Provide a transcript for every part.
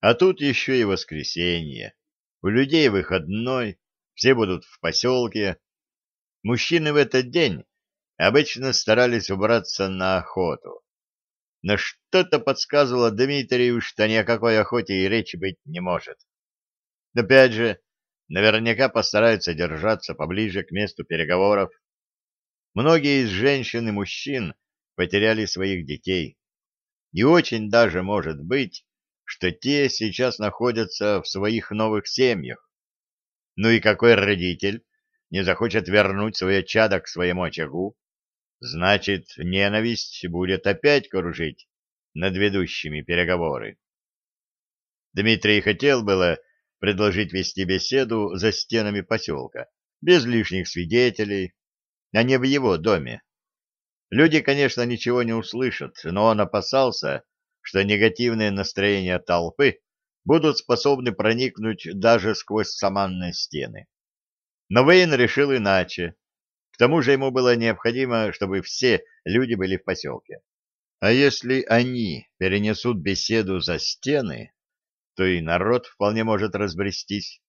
А тут еще и воскресенье. У людей выходной, все будут в поселке. Мужчины в этот день обычно старались убраться на охоту. Но что-то подсказывало Дмитрию, что ни о какой охоте и речи быть не может. Опять же, наверняка постараются держаться поближе к месту переговоров. Многие из женщин и мужчин потеряли своих детей. И очень даже может быть, что те сейчас находятся в своих новых семьях. Ну и какой родитель не захочет вернуть свое чадо к своему очагу? Значит, ненависть будет опять кружить над ведущими переговоры. Дмитрий хотел было предложить вести беседу за стенами поселка, без лишних свидетелей, а не в его доме. Люди, конечно, ничего не услышат, но он опасался, что негативные настроения толпы будут способны проникнуть даже сквозь саманные стены. Но Вейн решил иначе. К тому же ему было необходимо, чтобы все люди были в поселке. А если они перенесут беседу за стены, то и народ вполне может разбрестись.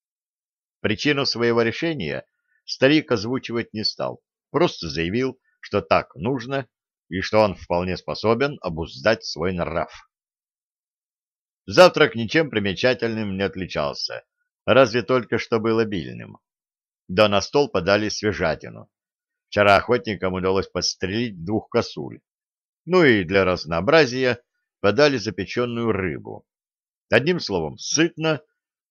Причину своего решения старик озвучивать не стал, просто заявил, что так нужно и что он вполне способен обуздать свой нрав. Завтрак ничем примечательным не отличался, разве только что был обильным. Да на стол подали свежатину. Вчера охотникам удалось подстрелить двух косуль. Ну и для разнообразия подали запеченную рыбу. Одним словом, сытно,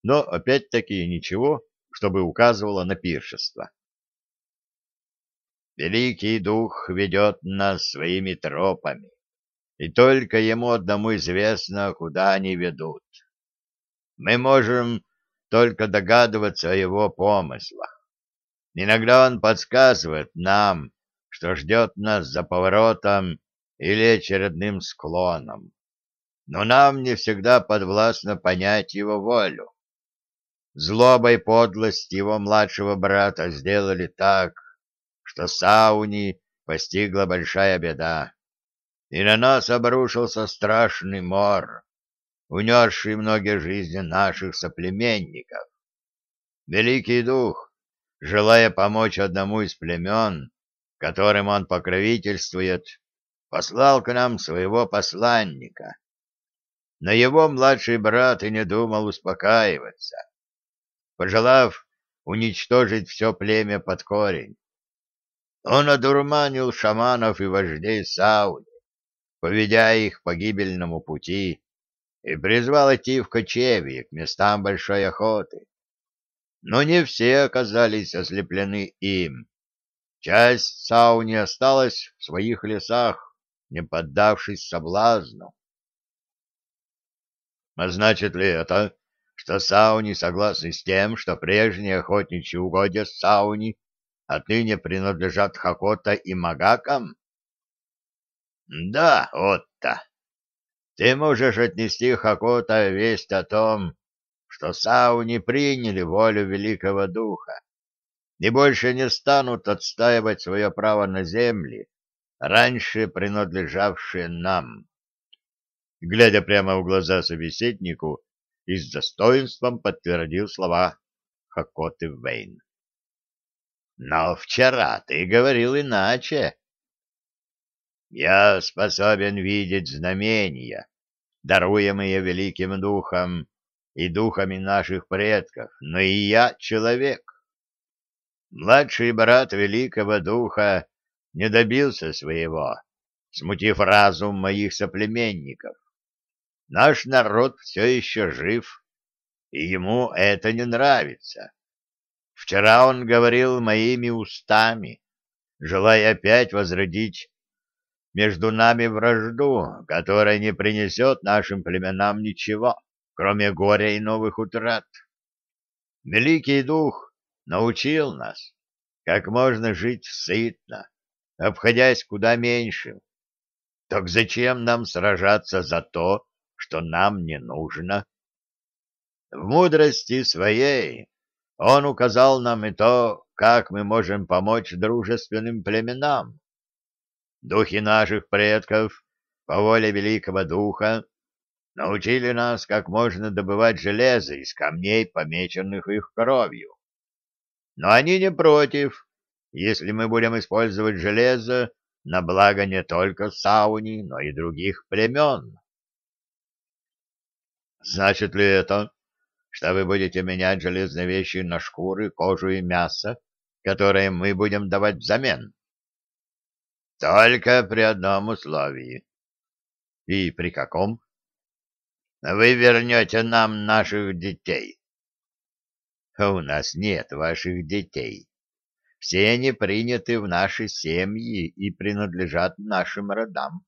но опять-таки ничего, чтобы указывало на пиршество. Великий Дух ведет нас своими тропами и только ему одному известно, куда они ведут. Мы можем только догадываться о его помыслах. Иногда он подсказывает нам, что ждет нас за поворотом или очередным склоном. Но нам не всегда подвластно понять его волю. Злоба и подлость его младшего брата сделали так, что Сауни постигла большая беда и на нас обрушился страшный мор, унесший многие жизни наших соплеменников. Великий Дух, желая помочь одному из племен, которым он покровительствует, послал к нам своего посланника. Но его младший брат и не думал успокаиваться, пожелав уничтожить все племя под корень. Он одурманил шаманов и вождей Сауни, поведя их по гибельному пути, и призвал идти в кочевье к местам большой охоты. Но не все оказались ослеплены им. Часть сауни осталась в своих лесах, не поддавшись соблазну. А значит ли это, что сауни согласны с тем, что прежние охотничьи угодья сауни отныне принадлежат Хакота и Магакам? Да, Отто, ты можешь отнести Хакота весть о том, что Сау не приняли волю Великого Духа и больше не станут отстаивать свое право на земли, раньше принадлежавшие нам. Глядя прямо в глаза собеседнику, и с достоинством подтвердил слова Хакоты Вейн. Но вчера ты говорил иначе. Я способен видеть знамения, даруемые великим духом и духами наших предков, но и я человек. Младший брат великого духа не добился своего, смутив разум моих соплеменников. Наш народ все еще жив, и ему это не нравится. Вчера он говорил моими устами, желая опять возродить между нами вражду, которая не принесет нашим племенам ничего, кроме горя и новых утрат. Великий Дух научил нас, как можно жить сытно, обходясь куда меньшим. Так зачем нам сражаться за то, что нам не нужно? В мудрости своей он указал нам и то, как мы можем помочь дружественным племенам, Духи наших предков, по воле великого духа, научили нас, как можно добывать железо из камней, помеченных их кровью. Но они не против, если мы будем использовать железо на благо не только Сауни, но и других племен. Значит ли это, что вы будете менять железные вещи на шкуры, кожу и мясо, которые мы будем давать взамен? Только при одном условии. И при каком? Вы вернете нам наших детей. У нас нет ваших детей. Все они приняты в наши семьи и принадлежат нашим родам.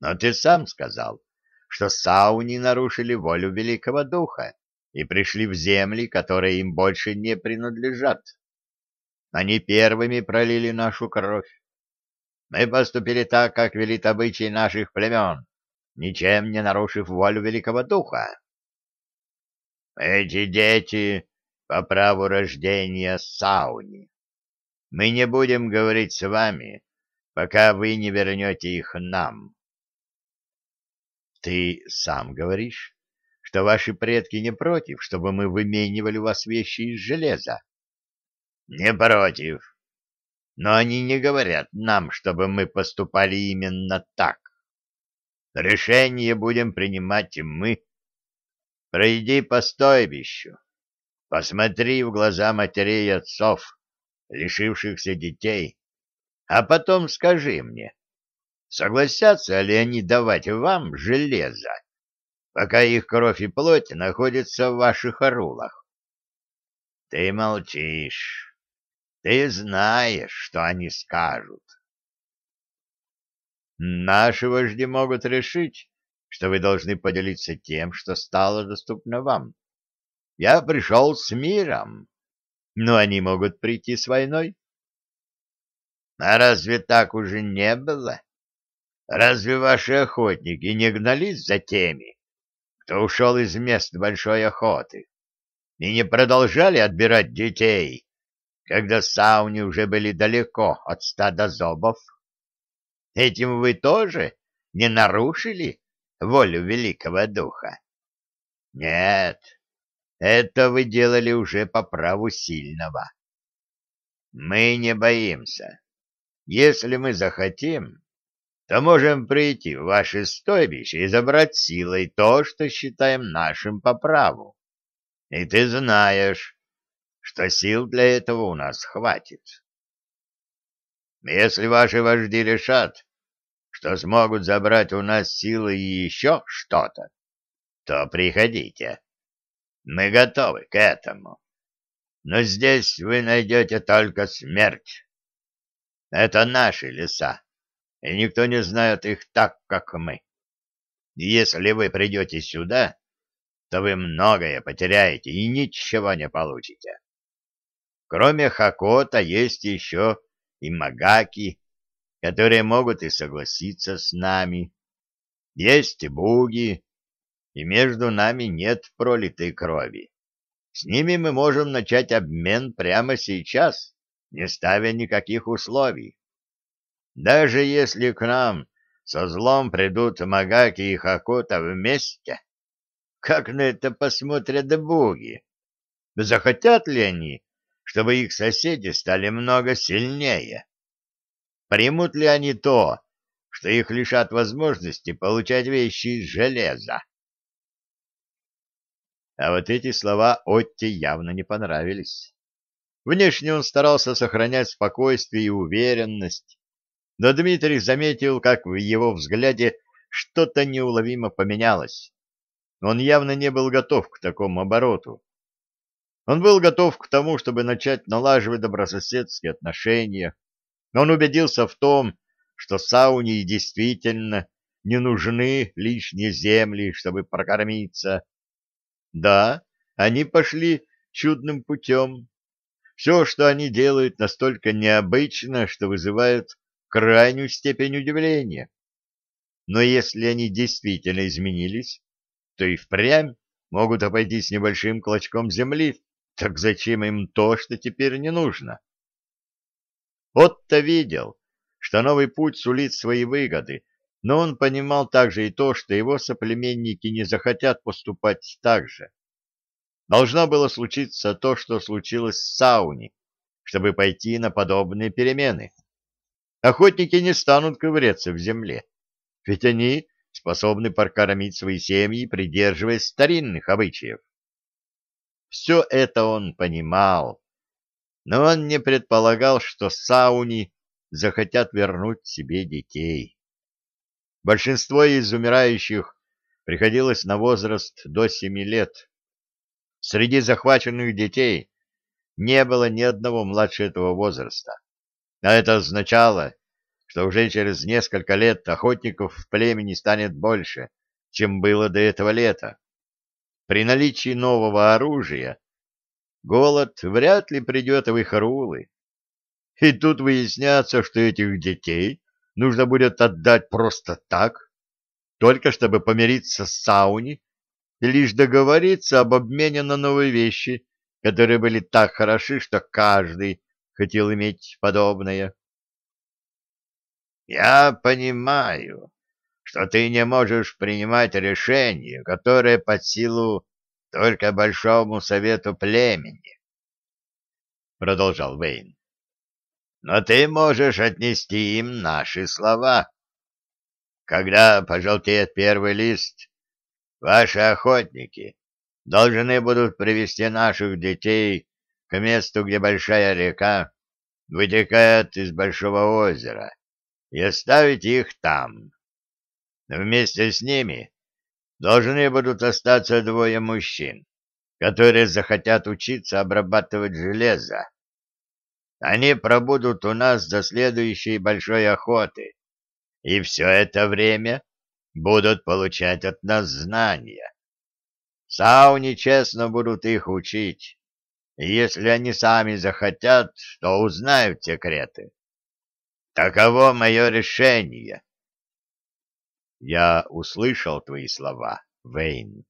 Но ты сам сказал, что сауни нарушили волю Великого Духа и пришли в земли, которые им больше не принадлежат. Они первыми пролили нашу кровь. Мы поступили так, как велит обычай наших племен, ничем не нарушив волю Великого Духа. Эти дети по праву рождения Сауни. Мы не будем говорить с вами, пока вы не вернете их нам. Ты сам говоришь, что ваши предки не против, чтобы мы выменивали у вас вещи из железа. Не против. Но они не говорят нам, чтобы мы поступали именно так. Решение будем принимать мы. Пройди по стойбищу, посмотри в глаза матерей и отцов, лишившихся детей, а потом скажи мне, согласятся ли они давать вам железо, пока их кровь и плоть находятся в ваших орулах? Ты молчишь. Ты знаешь, что они скажут. Наши вожди могут решить, что вы должны поделиться тем, что стало доступно вам. Я пришел с миром но они могут прийти с войной. А разве так уже не было? Разве ваши охотники не гнались за теми, кто ушел из мест большой охоты, и не продолжали отбирать детей, когда сауни уже были далеко от стада зобов? Этим вы тоже не нарушили волю великого духа? Нет, это вы делали уже по праву сильного. Мы не боимся. Если мы захотим, то можем прийти в ваше стойбище и забрать силой то, что считаем нашим по праву. И ты знаешь, что сил для этого у нас хватит. Если ваши вожди решат, что смогут забрать у нас силы и еще что-то, то приходите. Мы готовы к этому. Но здесь вы найдете только смерть. Это наши леса, и никто не знает их так, как мы. если вы придете сюда, то вы многое потеряете и ничего не получите. Кроме Хакота есть еще и Магаки, которые могут и согласиться с нами. Есть и Буги, и между нами нет пролитой крови. С ними мы можем начать обмен прямо сейчас, не ставя никаких условий. Даже если к нам со злом придут Магаки и Хакота вместе, как на это посмотрят боги? Захотят ли они, чтобы их соседи стали много сильнее? Примут ли они то, что их лишат возможности получать вещи из железа? А вот эти слова Отте явно не понравились. Внешне он старался сохранять спокойствие и уверенность, но Дмитрий заметил, как в его взгляде что-то неуловимо поменялось. Он явно не был готов к такому обороту. Он был готов к тому, чтобы начать налаживать добрососедские отношения. Но он убедился в том, что Сауне действительно не нужны лишние земли, чтобы прокормиться, да, они пошли чудным путем. Все, что они делают, настолько необычно, что вызывает крайнюю степень удивления. Но если они действительно изменились, то и впрямь могут обойтись небольшим клочком земли, так зачем им то, что теперь не нужно? Отто видел, что новый путь сулит свои выгоды, но он понимал также и то, что его соплеменники не захотят поступать так же. Должно было случиться то, что случилось с Сауни, чтобы пойти на подобные перемены. Охотники не станут ковыряться в земле, ведь они способны прокормить свои семьи, придерживаясь старинных обычаев. Все это он понимал, но он не предполагал, что Сауни захотят вернуть себе детей. Большинство из умирающих приходилось на возраст до семи лет. Среди захваченных детей не было ни одного младше этого возраста. А это означало, что уже через несколько лет охотников в племени станет больше, чем было до этого лета. При наличии нового оружия голод вряд ли придет в их рулы. И тут выясняется, что этих детей нужно будет отдать просто так, только чтобы помириться с Сауни и лишь договориться об обмене на новые вещи, которые были так хороши, что каждый хотел иметь подобное. «Я понимаю, что ты не можешь принимать решение, которое под силу только Большому Совету Племени», — продолжал Вейн. «Но ты можешь отнести им наши слова. Когда пожелтеет первый лист, ваши охотники должны будут привести наших детей к месту, где большая река вытекает из большого озера, и оставить их там. Вместе с ними должны будут остаться двое мужчин, которые захотят учиться обрабатывать железо. Они пробудут у нас до следующей большой охоты, и все это время будут получать от нас знания. Сауни честно будут их учить, если они сами захотят, то узнают секреты. Таково мое решение. Я услышал твои слова, Вейн.